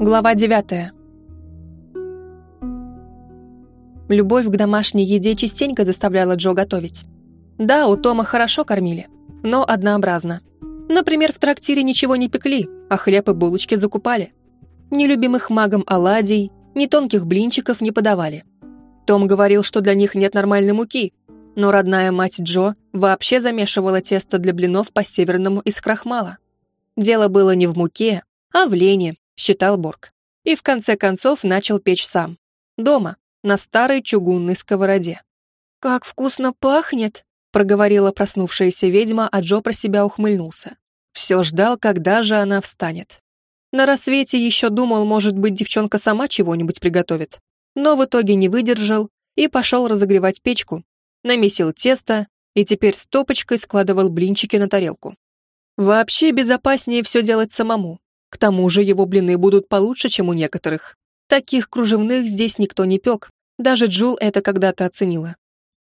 Глава 9. Любовь к домашней еде частенько заставляла Джо готовить. Да, у Тома хорошо кормили, но однообразно. Например, в трактире ничего не пекли, а хлеб и булочки закупали. Ни любимых магом оладий, ни тонких блинчиков не подавали. Том говорил, что для них нет нормальной муки, но родная мать Джо вообще замешивала тесто для блинов по-северному из крахмала. Дело было не в муке, а в лени, считал Борг. И в конце концов начал печь сам. Дома, на старой чугунной сковороде. «Как вкусно пахнет!» проговорила проснувшаяся ведьма, а Джо про себя ухмыльнулся. Все ждал, когда же она встанет. На рассвете еще думал, может быть, девчонка сама чего-нибудь приготовит. Но в итоге не выдержал и пошел разогревать печку, намесил тесто и теперь стопочкой складывал блинчики на тарелку. Вообще безопаснее все делать самому. К тому же его блины будут получше, чем у некоторых. Таких кружевных здесь никто не пек, даже Джул это когда-то оценила.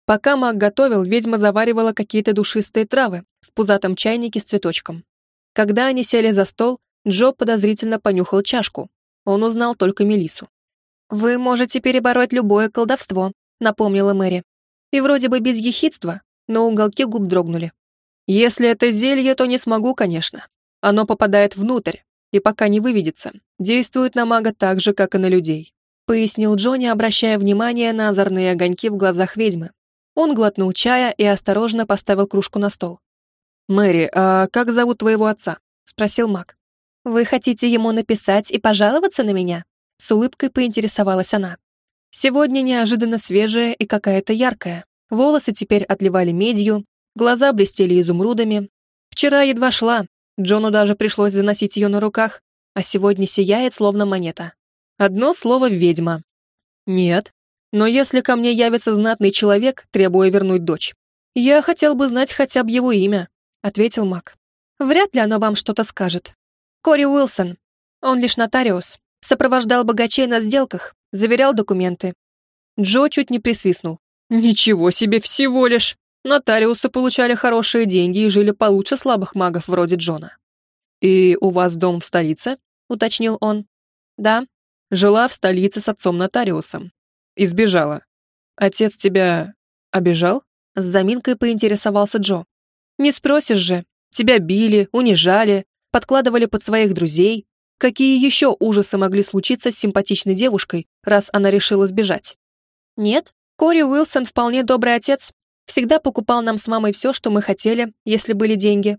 Пока маг готовил, ведьма заваривала какие-то душистые травы в пузатом чайнике с цветочком. Когда они сели за стол, Джо подозрительно понюхал чашку. Он узнал только Мелису. «Вы можете перебороть любое колдовство», — напомнила Мэри. И вроде бы без ехидства, но уголки губ дрогнули. «Если это зелье, то не смогу, конечно. Оно попадает внутрь, и пока не выведется, действует на мага так же, как и на людей», пояснил Джонни, обращая внимание на озорные огоньки в глазах ведьмы. Он глотнул чая и осторожно поставил кружку на стол. «Мэри, а как зовут твоего отца?» — спросил маг. «Вы хотите ему написать и пожаловаться на меня?» С улыбкой поинтересовалась она. Сегодня неожиданно свежая и какая-то яркая. Волосы теперь отливали медью, глаза блестели изумрудами. Вчера едва шла, Джону даже пришлось заносить ее на руках, а сегодня сияет, словно монета. Одно слово «ведьма». Нет, но если ко мне явится знатный человек, требуя вернуть дочь, я хотел бы знать хотя бы его имя, ответил Мак. Вряд ли оно вам что-то скажет. Кори Уилсон. Он лишь нотариус. Сопровождал богачей на сделках, заверял документы. Джо чуть не присвистнул. Ничего себе, всего лишь. Нотариусы получали хорошие деньги и жили получше слабых магов вроде Джона. «И у вас дом в столице?» — уточнил он. «Да». «Жила в столице с отцом-нотариусом. Избежала. Отец тебя обижал?» С заминкой поинтересовался Джо. «Не спросишь же. Тебя били, унижали, подкладывали под своих друзей. Какие еще ужасы могли случиться с симпатичной девушкой, раз она решила сбежать?» «Нет, Кори Уилсон вполне добрый отец, Всегда покупал нам с мамой все, что мы хотели, если были деньги.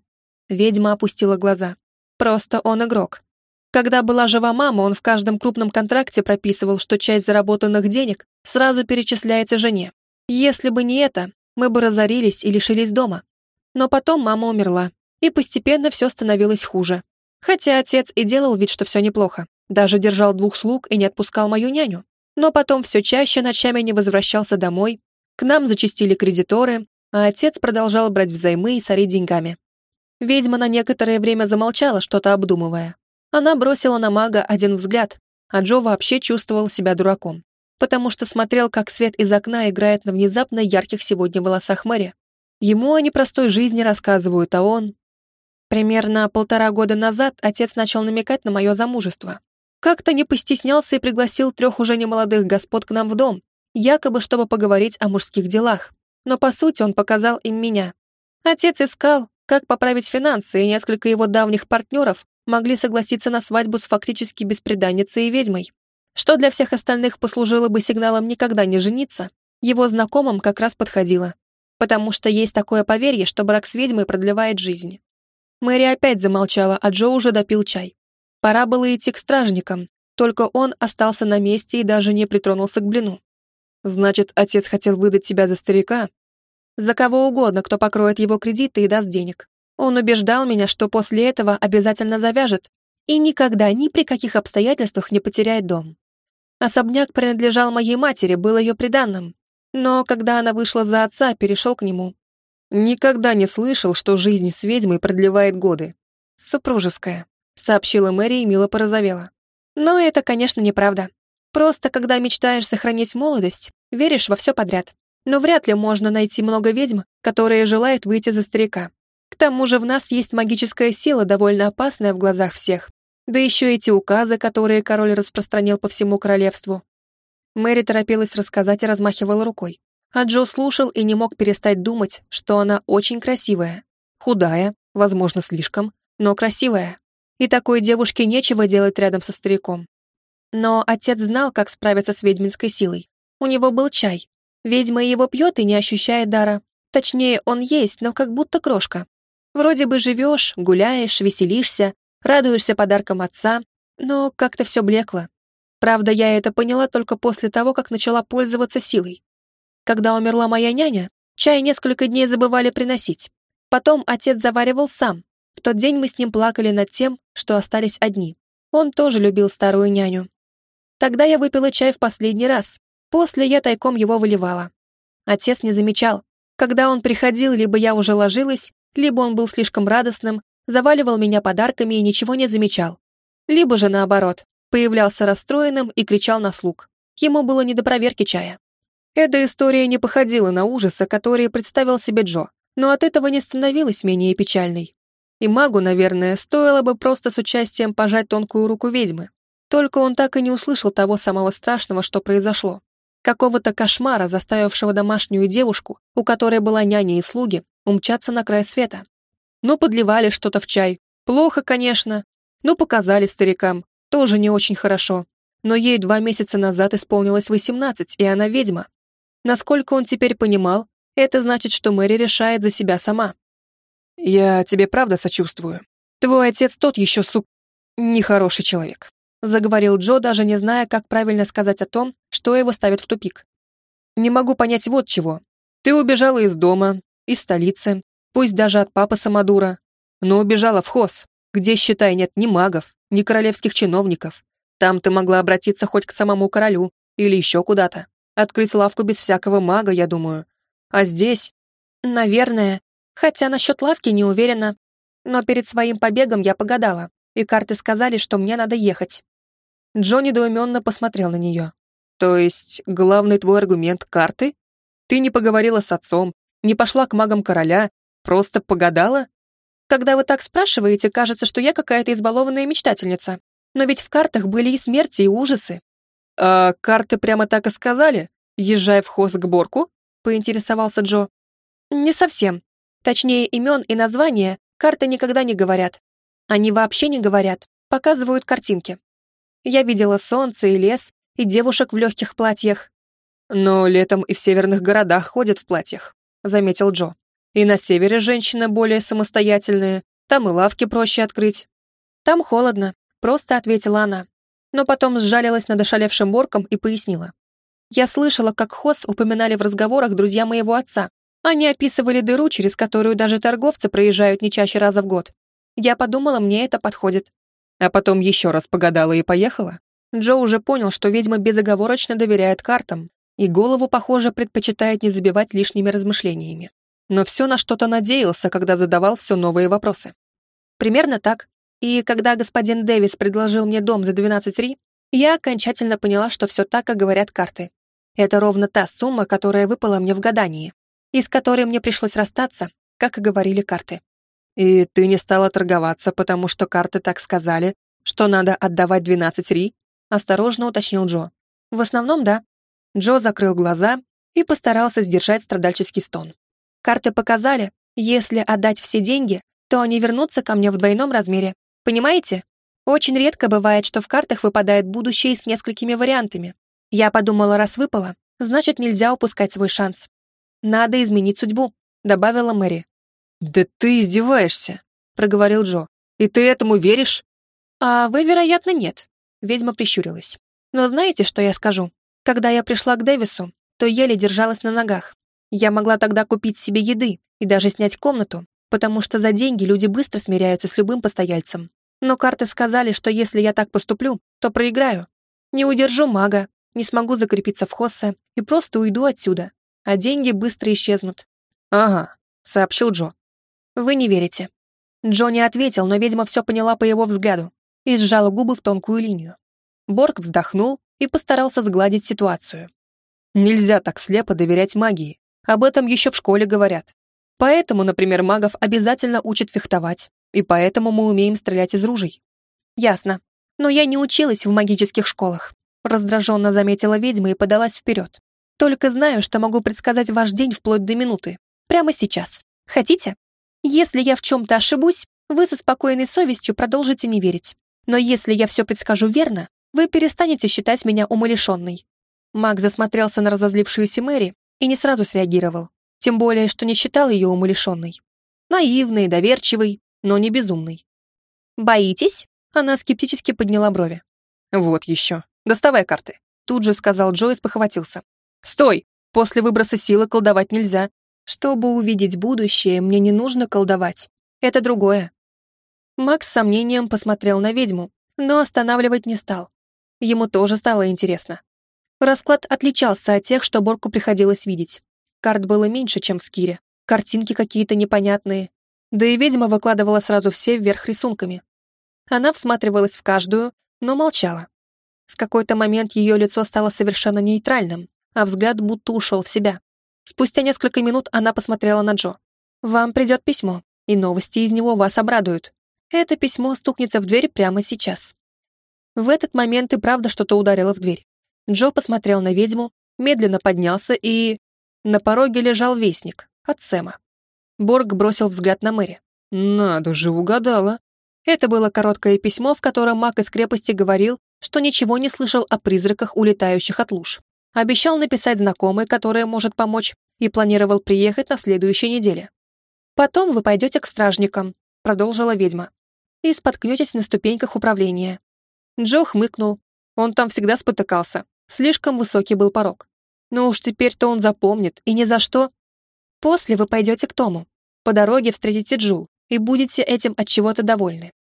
Ведьма опустила глаза. Просто он игрок. Когда была жива мама, он в каждом крупном контракте прописывал, что часть заработанных денег сразу перечисляется жене. Если бы не это, мы бы разорились и лишились дома. Но потом мама умерла, и постепенно все становилось хуже. Хотя отец и делал вид, что все неплохо. Даже держал двух слуг и не отпускал мою няню. Но потом все чаще ночами не возвращался домой, к нам зачастили кредиторы, а отец продолжал брать взаймы и сорить деньгами. Ведьма на некоторое время замолчала, что-то обдумывая. Она бросила на мага один взгляд, а Джо вообще чувствовал себя дураком, потому что смотрел, как свет из окна играет на внезапно ярких сегодня волосах Мэри. Ему о непростой жизни рассказывают, а он... Примерно полтора года назад отец начал намекать на мое замужество. Как-то не постеснялся и пригласил трех уже немолодых господ к нам в дом, якобы чтобы поговорить о мужских делах. Но по сути он показал им меня. Отец искал, как поправить финансы, и несколько его давних партнеров могли согласиться на свадьбу с фактически беспреданницей и ведьмой. Что для всех остальных послужило бы сигналом никогда не жениться, его знакомым как раз подходило. Потому что есть такое поверье, что брак с ведьмой продлевает жизнь. Мэри опять замолчала, а Джо уже допил чай. Пора было идти к стражникам, только он остался на месте и даже не притронулся к блину. Значит, отец хотел выдать тебя за старика? За кого угодно, кто покроет его кредиты и даст денег. Он убеждал меня, что после этого обязательно завяжет и никогда ни при каких обстоятельствах не потеряет дом. Особняк принадлежал моей матери, был ее приданным. Но когда она вышла за отца, перешел к нему. Никогда не слышал, что жизнь с ведьмой продлевает годы. Супружеская, сообщила Мэри и мило порозовела. Но это, конечно, неправда. Просто, когда мечтаешь сохранить молодость, веришь во все подряд. Но вряд ли можно найти много ведьм, которые желают выйти за старика. К тому же в нас есть магическая сила, довольно опасная в глазах всех. Да еще эти указы, которые король распространил по всему королевству. Мэри торопилась рассказать и размахивала рукой. А Джо слушал и не мог перестать думать, что она очень красивая. Худая, возможно, слишком, но красивая. И такой девушке нечего делать рядом со стариком. Но отец знал, как справиться с ведьминской силой. У него был чай. Ведьма его пьет и не ощущает дара. Точнее, он есть, но как будто крошка. Вроде бы живешь, гуляешь, веселишься, радуешься подаркам отца, но как-то все блекло. Правда, я это поняла только после того, как начала пользоваться силой. Когда умерла моя няня, чай несколько дней забывали приносить. Потом отец заваривал сам. В тот день мы с ним плакали над тем, что остались одни. Он тоже любил старую няню. Тогда я выпила чай в последний раз. После я тайком его выливала. Отец не замечал. Когда он приходил, либо я уже ложилась, либо он был слишком радостным, заваливал меня подарками и ничего не замечал. Либо же наоборот, появлялся расстроенным и кричал на слуг. Ему было не до проверки чая. Эта история не походила на ужасы, которые представил себе Джо, но от этого не становилась менее печальной. И магу, наверное, стоило бы просто с участием пожать тонкую руку ведьмы. Только он так и не услышал того самого страшного, что произошло. Какого-то кошмара, заставившего домашнюю девушку, у которой была няня и слуги, умчаться на край света. Ну, подливали что-то в чай. Плохо, конечно. Ну, показали старикам. Тоже не очень хорошо. Но ей два месяца назад исполнилось восемнадцать, и она ведьма. Насколько он теперь понимал, это значит, что Мэри решает за себя сама. «Я тебе правда сочувствую. Твой отец тот еще сук... нехороший человек», заговорил Джо, даже не зная, как правильно сказать о том, что его ставит в тупик. «Не могу понять вот чего. Ты убежала из дома, из столицы, пусть даже от папы Самодура, но убежала в Хос, где, считай, нет ни магов, ни королевских чиновников. Там ты могла обратиться хоть к самому королю или еще куда-то. Открыть лавку без всякого мага, я думаю. А здесь... Наверное. Хотя насчет лавки не уверена. Но перед своим побегом я погадала, и карты сказали, что мне надо ехать. Джо недоуменно посмотрел на нее. То есть, главный твой аргумент — карты? Ты не поговорила с отцом, не пошла к магам короля, просто погадала? Когда вы так спрашиваете, кажется, что я какая-то избалованная мечтательница. Но ведь в картах были и смерти, и ужасы. «А карты прямо так и сказали? Езжай в хоз к Борку?» — поинтересовался Джо. «Не совсем. Точнее, имен и названия карты никогда не говорят. Они вообще не говорят, показывают картинки. Я видела солнце и лес, и девушек в легких платьях. Но летом и в северных городах ходят в платьях», — заметил Джо. «И на севере женщины более самостоятельные, там и лавки проще открыть». «Там холодно», — просто ответила она но потом сжалилась над ошалевшим Борком и пояснила. Я слышала, как Хос упоминали в разговорах друзья моего отца. Они описывали дыру, через которую даже торговцы проезжают не чаще раза в год. Я подумала, мне это подходит. А потом еще раз погадала и поехала. Джо уже понял, что ведьма безоговорочно доверяет картам, и голову, похоже, предпочитает не забивать лишними размышлениями. Но все на что-то надеялся, когда задавал все новые вопросы. Примерно так. И когда господин Дэвис предложил мне дом за 12 ри, я окончательно поняла, что все так, как говорят карты. Это ровно та сумма, которая выпала мне в гадании, и с которой мне пришлось расстаться, как и говорили карты. «И ты не стала торговаться, потому что карты так сказали, что надо отдавать 12 ри?» — осторожно уточнил Джо. «В основном, да». Джо закрыл глаза и постарался сдержать страдальческий стон. Карты показали, если отдать все деньги, то они вернутся ко мне в двойном размере, Понимаете? Очень редко бывает, что в картах выпадает будущее с несколькими вариантами. Я подумала, раз выпало, значит, нельзя упускать свой шанс. Надо изменить судьбу, добавила Мэри. Да ты издеваешься, проговорил Джо. И ты этому веришь? А вы, вероятно, нет. Ведьма прищурилась. Но знаете, что я скажу? Когда я пришла к Дэвису, то еле держалась на ногах. Я могла тогда купить себе еды и даже снять комнату, потому что за деньги люди быстро смиряются с любым постояльцем. Но карты сказали, что если я так поступлю, то проиграю. Не удержу мага, не смогу закрепиться в Хоссе и просто уйду отсюда, а деньги быстро исчезнут. «Ага», — сообщил Джо. «Вы не верите». Джо не ответил, но ведьма все поняла по его взгляду и сжала губы в тонкую линию. Борг вздохнул и постарался сгладить ситуацию. «Нельзя так слепо доверять магии. Об этом еще в школе говорят. Поэтому, например, магов обязательно учат фехтовать, и поэтому мы умеем стрелять из ружей. Ясно. Но я не училась в магических школах. Раздраженно заметила ведьма и подалась вперед. Только знаю, что могу предсказать ваш день вплоть до минуты. Прямо сейчас. Хотите? Если я в чем-то ошибусь, вы со спокойной совестью продолжите не верить. Но если я все предскажу верно, вы перестанете считать меня умалишенной». Маг засмотрелся на разозлившуюся Мэри и не сразу среагировал, тем более, что не считал ее умалишенной. Наивной, доверчивой, но не безумной. «Боитесь?» Она скептически подняла брови. «Вот еще. Доставай карты», тут же сказал Джо и спохватился. «Стой! После выброса силы колдовать нельзя. Чтобы увидеть будущее, мне не нужно колдовать. Это другое». Макс с сомнением посмотрел на ведьму, но останавливать не стал. Ему тоже стало интересно. Расклад отличался от тех, что Борку приходилось видеть. Карт было меньше, чем в Скире. Картинки какие-то непонятные. Да и ведьма выкладывала сразу все вверх рисунками. Она всматривалась в каждую, но молчала. В какой-то момент ее лицо стало совершенно нейтральным, а взгляд будто ушел в себя. Спустя несколько минут она посмотрела на Джо. «Вам придет письмо, и новости из него вас обрадуют. Это письмо стукнется в дверь прямо сейчас». В этот момент и правда что-то ударило в дверь. Джо посмотрел на ведьму, медленно поднялся и... На пороге лежал вестник от Сэма. Борг бросил взгляд на Мэри. «Надо же, угадала». Это было короткое письмо, в котором маг из крепости говорил, что ничего не слышал о призраках, улетающих от луж. Обещал написать знакомой, которая может помочь, и планировал приехать на следующей неделе. «Потом вы пойдете к стражникам», — продолжила ведьма, «и споткнетесь на ступеньках управления». Джо хмыкнул. Он там всегда спотыкался. Слишком высокий был порог. Но уж теперь-то он запомнит, и ни за что. После вы пойдете к Тому. По дороге встретите Джул, и будете этим от чего-то довольны.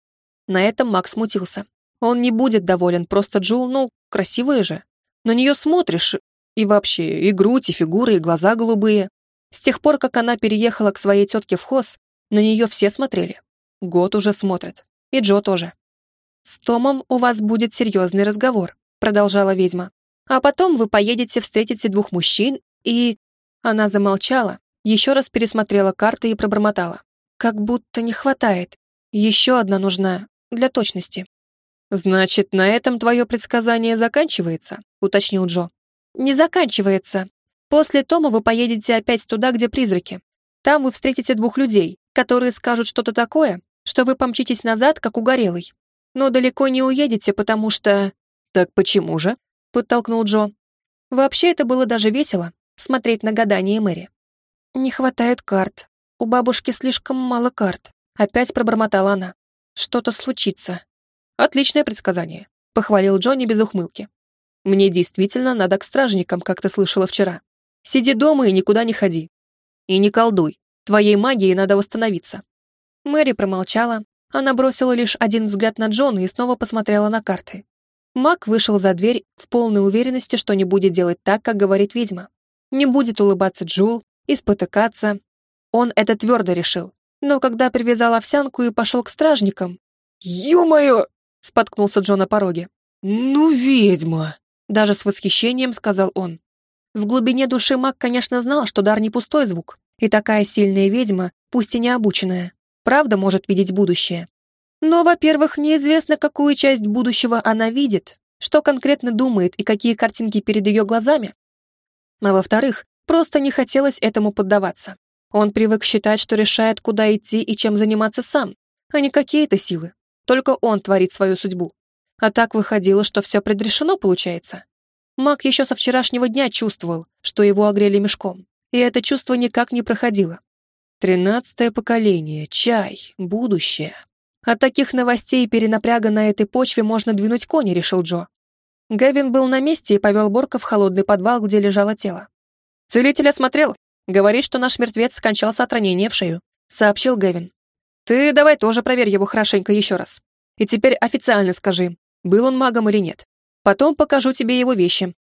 На этом Макс смутился. Он не будет доволен, просто Джул, ну, красивая же. На нее смотришь, и вообще, и грудь, и фигура, и глаза голубые. С тех пор, как она переехала к своей тетке в Хос, на нее все смотрели. Год уже смотрят. И Джо тоже. «С Томом у вас будет серьезный разговор», — продолжала ведьма. «А потом вы поедете встретите двух мужчин, и...» Она замолчала, еще раз пересмотрела карты и пробормотала. «Как будто не хватает. Еще одна нужна, для точности». «Значит, на этом твое предсказание заканчивается?» — уточнил Джо. «Не заканчивается. После Тома вы поедете опять туда, где призраки. Там вы встретите двух людей, которые скажут что-то такое, что вы помчитесь назад, как угорелый. Но далеко не уедете, потому что...» «Так почему же?» — подтолкнул Джо. Вообще это было даже весело, смотреть на гадание Мэри. «Не хватает карт. У бабушки слишком мало карт», — опять пробормотала она. «Что-то случится». Отличное предсказание, похвалил Джонни без ухмылки. Мне действительно надо к стражникам, как ты слышала вчера. Сиди дома и никуда не ходи. И не колдуй. Твоей магией надо восстановиться. Мэри промолчала. Она бросила лишь один взгляд на Джона и снова посмотрела на карты. Маг вышел за дверь в полной уверенности, что не будет делать так, как говорит ведьма. Не будет улыбаться Джул и спотыкаться. Он это твердо решил. Но когда привязал овсянку и пошел к стражникам... «Ё-моё!» Споткнулся Джо на пороге. «Ну, ведьма!» Даже с восхищением сказал он. В глубине души маг, конечно, знал, что дар не пустой звук, и такая сильная ведьма, пусть и не обученная, правда может видеть будущее. Но, во-первых, неизвестно, какую часть будущего она видит, что конкретно думает и какие картинки перед ее глазами. А во-вторых, просто не хотелось этому поддаваться. Он привык считать, что решает, куда идти и чем заниматься сам, а не какие-то силы. Только он творит свою судьбу. А так выходило, что все предрешено, получается. Маг еще со вчерашнего дня чувствовал, что его огрели мешком, и это чувство никак не проходило. Тринадцатое поколение, чай, будущее. От таких новостей и перенапряга на этой почве можно двинуть кони, решил Джо. Гэвин был на месте и повел Борка в холодный подвал, где лежало тело. «Целитель осмотрел. Говорит, что наш мертвец скончался от ранения в шею», — сообщил Гэвин. Ты давай тоже проверь его хорошенько еще раз. И теперь официально скажи, был он магом или нет. Потом покажу тебе его вещи».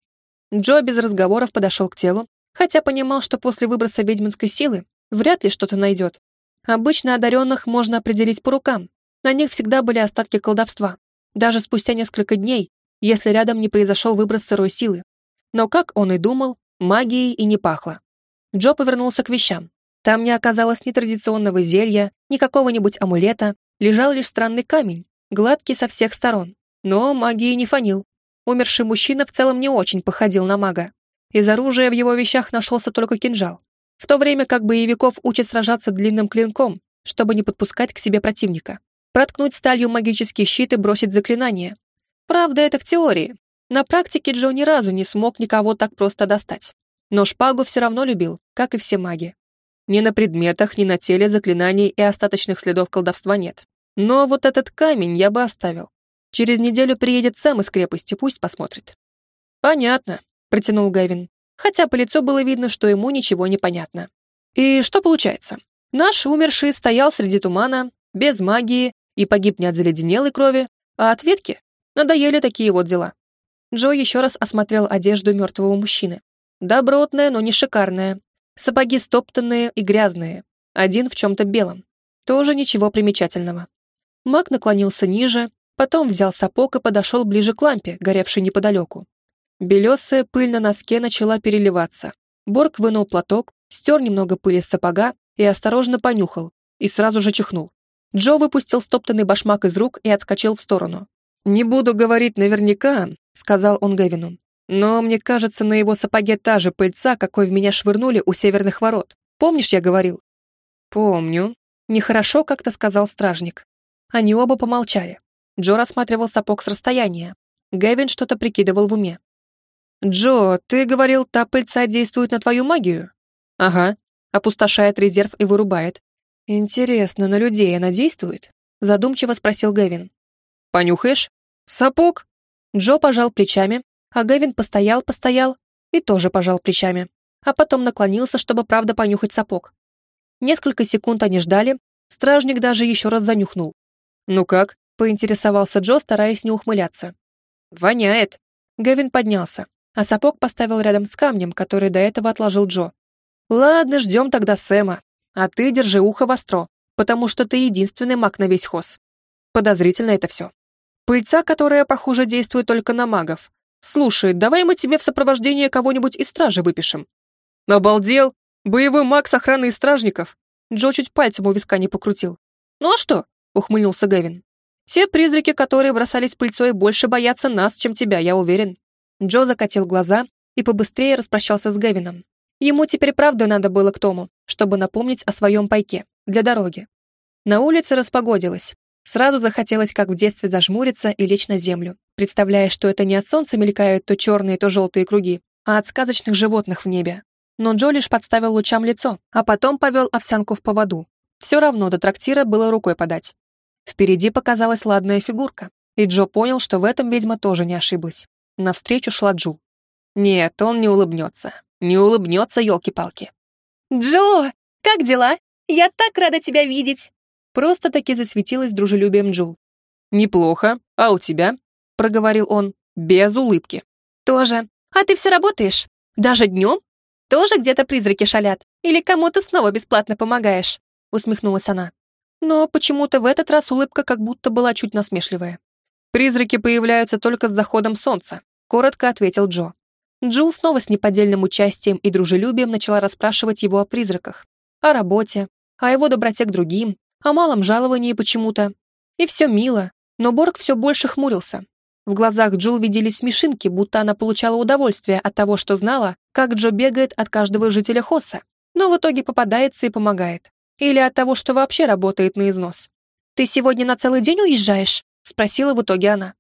Джо без разговоров подошел к телу, хотя понимал, что после выброса ведьминской силы вряд ли что-то найдет. Обычно одаренных можно определить по рукам. На них всегда были остатки колдовства. Даже спустя несколько дней, если рядом не произошел выброс сырой силы. Но, как он и думал, магией и не пахло. Джо повернулся к вещам. Там не оказалось ни традиционного зелья, ни какого-нибудь амулета, лежал лишь странный камень, Гладкий со всех сторон, но магии не фанил. Умерший мужчина в целом не очень походил на мага. Из оружия в его вещах нашелся только кинжал. В то время как боевиков учат сражаться длинным клинком, чтобы не подпускать к себе противника. Проткнуть сталью магический щит и бросить заклинание. Правда, это в теории. На практике Джо ни разу не смог никого так просто достать. Но шпагу все равно любил, как и все маги. Ни на предметах, ни на теле заклинаний и остаточных следов колдовства нет. Но вот этот камень я бы оставил. Через неделю приедет Сэм из крепости, пусть посмотрит. Понятно, протянул Гэвин, хотя по лицу было видно, что ему ничего не понятно. И что получается? Наш умерший стоял среди тумана, без магии, и погиб не от заледенелой крови, а от ветки. Надоели такие вот дела. Джо еще раз осмотрел одежду мертвого мужчины. Добротная, но не шикарная. Сапоги стоптанные и грязные. Один в чем-то белом. Тоже ничего примечательного. Маг наклонился ниже, потом взял сапог и подошел ближе к лампе, горевшей неподалеку. Белесая пыль на носке начала переливаться. Борг вынул платок, стер немного пыли с сапога и осторожно понюхал, и сразу же чихнул. Джо выпустил стоптанный башмак из рук и отскочил в сторону. «Не буду говорить наверняка», — сказал он Гевину. «Но мне кажется, на его сапоге та же пыльца, какой в меня швырнули у северных ворот. Помнишь, я говорил?» «Помню», — нехорошо как-то сказал стражник. Они оба помолчали. Джо рассматривал сапог с расстояния. Гевин что-то прикидывал в уме. «Джо, ты говорил, та пыльца действует на твою магию?» «Ага», опустошает резерв и вырубает. «Интересно, на людей она действует?» Задумчиво спросил Гэвин. «Понюхаешь?» «Сапог?» Джо пожал плечами, а Гэвин постоял-постоял и тоже пожал плечами, а потом наклонился, чтобы правда понюхать сапог. Несколько секунд они ждали, стражник даже еще раз занюхнул. «Ну как?» — поинтересовался Джо, стараясь не ухмыляться. «Воняет!» Гэвин поднялся а сапог поставил рядом с камнем, который до этого отложил Джо. «Ладно, ждем тогда Сэма, а ты держи ухо востро, потому что ты единственный маг на весь хоз. Подозрительно это все. Пыльца, которая, похоже, действует только на магов. Слушай, давай мы тебе в сопровождение кого-нибудь из стражи выпишем». «Обалдел! Боевой маг с охраной стражников!» Джо чуть пальцем у виска не покрутил. «Ну а что?» — ухмыльнулся Гевин. «Те призраки, которые бросались пыльцой, больше боятся нас, чем тебя, я уверен». Джо закатил глаза и побыстрее распрощался с Гевином. Ему теперь правда надо было к Тому, чтобы напомнить о своем пайке, для дороги. На улице распогодилось. Сразу захотелось, как в детстве, зажмуриться и лечь на землю, представляя, что это не от солнца мелькают то черные, то желтые круги, а от сказочных животных в небе. Но Джо лишь подставил лучам лицо, а потом повел овсянку в поводу. Все равно до трактира было рукой подать. Впереди показалась ладная фигурка, и Джо понял, что в этом ведьма тоже не ошиблась. Навстречу шла Джул. Нет, он не улыбнется. Не улыбнется, елки-палки. «Джо, как дела? Я так рада тебя видеть!» Просто-таки засветилась дружелюбием Джул. «Неплохо. А у тебя?» — проговорил он, без улыбки. «Тоже. А ты все работаешь? Даже днем? Тоже где-то призраки шалят? Или кому-то снова бесплатно помогаешь?» — усмехнулась она. Но почему-то в этот раз улыбка как будто была чуть насмешливая. «Призраки появляются только с заходом солнца», — коротко ответил Джо. Джул снова с неподдельным участием и дружелюбием начала расспрашивать его о призраках, о работе, о его доброте к другим, о малом жаловании почему-то. И все мило, но Борг все больше хмурился. В глазах Джул виделись смешинки, будто она получала удовольствие от того, что знала, как Джо бегает от каждого жителя Хосса, но в итоге попадается и помогает. Или от того, что вообще работает на износ. «Ты сегодня на целый день уезжаешь?» Спросила в итоге она.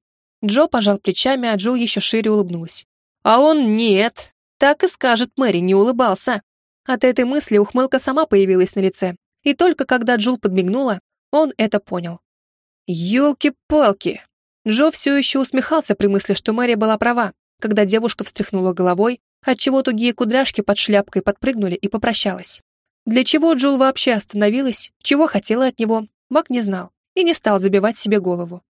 Джо пожал плечами, а Джо еще шире улыбнулась. А он нет. Так и скажет Мэри, не улыбался. От этой мысли ухмылка сама появилась на лице. И только когда Джул подмигнула, он это понял. Ёлки-палки! Джо все еще усмехался при мысли, что Мэри была права, когда девушка встряхнула головой, отчего тугие кудряшки под шляпкой подпрыгнули и попрощалась. Для чего Джул вообще остановилась, чего хотела от него, Мак не знал и не стал забивать себе голову.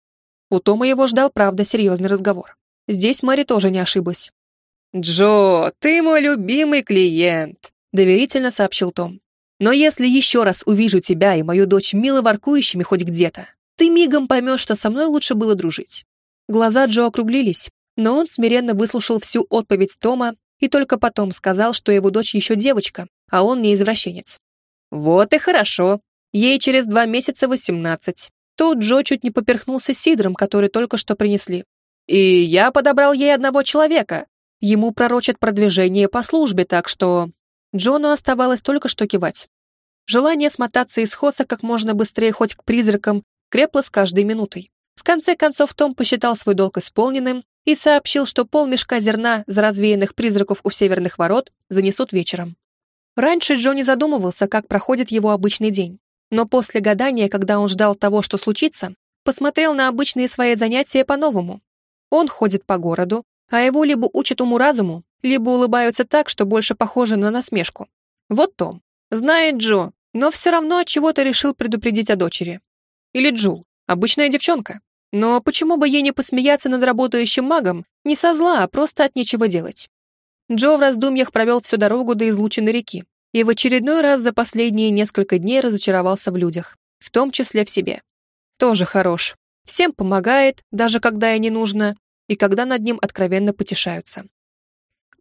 У Тома его ждал, правда, серьезный разговор. Здесь Мэри тоже не ошиблась. «Джо, ты мой любимый клиент», — доверительно сообщил Том. «Но если еще раз увижу тебя и мою дочь мило воркующими хоть где-то, ты мигом поймешь, что со мной лучше было дружить». Глаза Джо округлились, но он смиренно выслушал всю отповедь Тома и только потом сказал, что его дочь еще девочка, а он не извращенец. «Вот и хорошо. Ей через два месяца восемнадцать. Тут Джо чуть не поперхнулся сидром, который только что принесли. И я подобрал ей одного человека. Ему пророчат продвижение по службе, так что... Джону оставалось только что кивать. Желание смотаться из Хоса как можно быстрее хоть к призракам крепло с каждой минутой. В конце концов Том посчитал свой долг исполненным и сообщил, что полмешка зерна за развеянных призраков у северных ворот занесут вечером. Раньше Джо не задумывался, как проходит его обычный день. Но после гадания, когда он ждал того, что случится, посмотрел на обычные свои занятия по-новому. Он ходит по городу, а его либо учат уму-разуму, либо улыбаются так, что больше похоже на насмешку. Вот Том. Знает Джо, но все равно от чего-то решил предупредить о дочери. Или Джул, обычная девчонка. Но почему бы ей не посмеяться над работающим магом, не со зла, а просто от нечего делать? Джо в раздумьях провел всю дорогу до излученной реки и в очередной раз за последние несколько дней разочаровался в людях, в том числе в себе. Тоже хорош. Всем помогает, даже когда и не нужно, и когда над ним откровенно потешаются.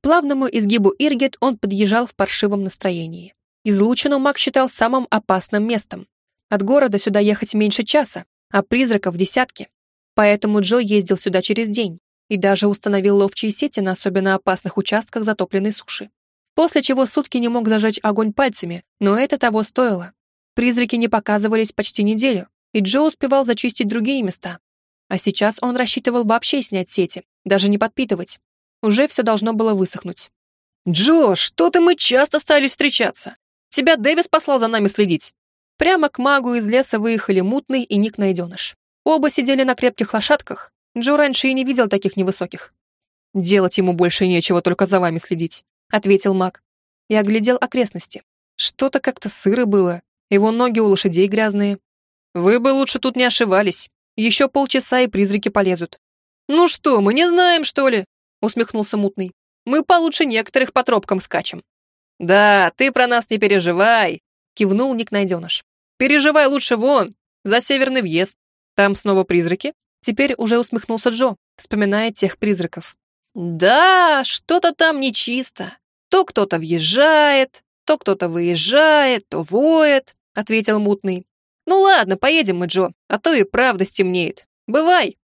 Плавному изгибу Иргет он подъезжал в паршивом настроении. Излучину маг считал самым опасным местом. От города сюда ехать меньше часа, а призраков десятки. Поэтому Джо ездил сюда через день и даже установил ловчие сети на особенно опасных участках затопленной суши. После чего сутки не мог зажечь огонь пальцами, но это того стоило. Призраки не показывались почти неделю, и Джо успевал зачистить другие места. А сейчас он рассчитывал вообще снять сети, даже не подпитывать. Уже все должно было высохнуть. «Джо, что-то мы часто стали встречаться. Тебя Дэвис послал за нами следить». Прямо к магу из леса выехали Мутный и Ник Найденыш. Оба сидели на крепких лошадках. Джо раньше и не видел таких невысоких. «Делать ему больше нечего, только за вами следить», — ответил маг. И оглядел окрестности. Что-то как-то сыро было. Его ноги у лошадей грязные. «Вы бы лучше тут не ошивались. Еще полчаса и призраки полезут». «Ну что, мы не знаем, что ли?» — усмехнулся Мутный. «Мы получше некоторых по тропкам скачем». «Да, ты про нас не переживай», — кивнул Ник Найденыш. «Переживай лучше вон, за северный въезд. Там снова призраки? Теперь уже усмехнулся Джо, вспоминая тех призраков. Да, что-то там нечисто. То кто-то въезжает, то кто-то выезжает, то воет, ответил мутный. Ну ладно, поедем мы, Джо, а то и правда стемнеет. Бывай.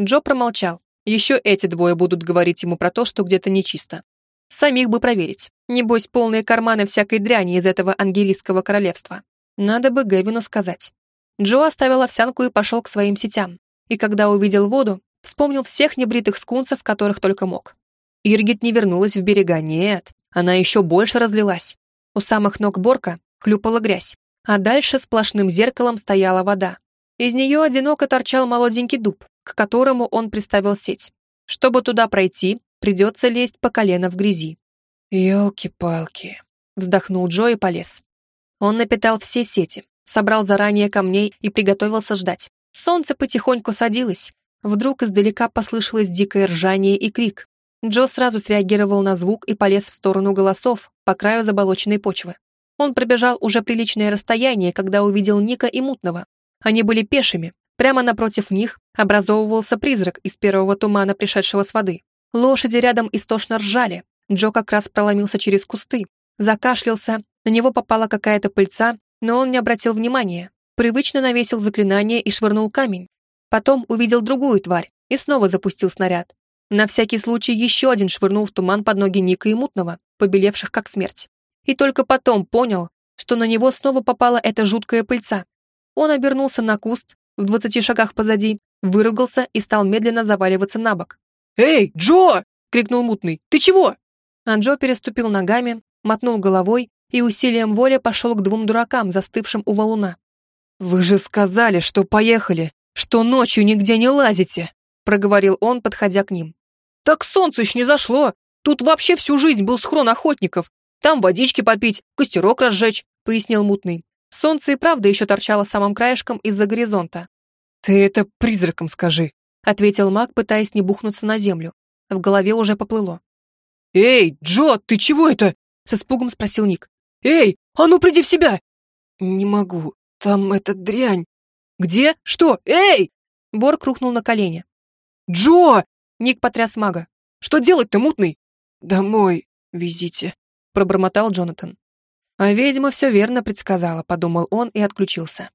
Джо промолчал. Еще эти двое будут говорить ему про то, что где-то нечисто. Самих бы проверить. Небось, полные карманы всякой дряни из этого ангелийского королевства. Надо бы Гэвину сказать. Джо оставил овсянку и пошел к своим сетям. И когда увидел воду, вспомнил всех небритых скунсов, которых только мог. Иргит не вернулась в берега, нет, она еще больше разлилась. У самых ног Борка хлюпала грязь, а дальше сплошным зеркалом стояла вода. Из нее одиноко торчал молоденький дуб, к которому он приставил сеть. Чтобы туда пройти, придется лезть по колено в грязи. «Елки-палки», — вздохнул Джо и полез. Он напитал все сети, собрал заранее камней и приготовился ждать. Солнце потихоньку садилось. Вдруг издалека послышалось дикое ржание и крик. Джо сразу среагировал на звук и полез в сторону голосов по краю заболоченной почвы. Он пробежал уже приличное расстояние, когда увидел Ника и Мутного. Они были пешими. Прямо напротив них образовывался призрак из первого тумана, пришедшего с воды. Лошади рядом истошно ржали. Джо как раз проломился через кусты, закашлялся, на него попала какая-то пыльца, но он не обратил внимания, привычно навесил заклинание и швырнул камень. Потом увидел другую тварь и снова запустил снаряд. На всякий случай еще один швырнул в туман под ноги Ника и Мутного, побелевших как смерть. И только потом понял, что на него снова попала эта жуткая пыльца. Он обернулся на куст, в двадцати шагах позади, выругался и стал медленно заваливаться на бок. «Эй, Джо!» — крикнул Мутный. «Ты чего?» А Джо переступил ногами, мотнул головой и усилием воли пошел к двум дуракам, застывшим у валуна. «Вы же сказали, что поехали, что ночью нигде не лазите», проговорил он, подходя к ним. «Так солнце еще не зашло. Тут вообще всю жизнь был схрон охотников. Там водички попить, костерок разжечь», пояснил мутный. Солнце и правда еще торчало самым краешком из-за горизонта. «Ты это призраком скажи», ответил маг, пытаясь не бухнуться на землю. В голове уже поплыло. «Эй, Джо, ты чего это?» с испугом спросил Ник. «Эй, а ну приди в себя!» «Не могу, там эта дрянь». «Где? Что? Эй!» Борг рухнул на колени. «Джо!» Ник потряс мага. «Что делать-то, мутный?» «Домой везите», пробормотал Джонатан. А ведьма все верно предсказала, подумал он и отключился.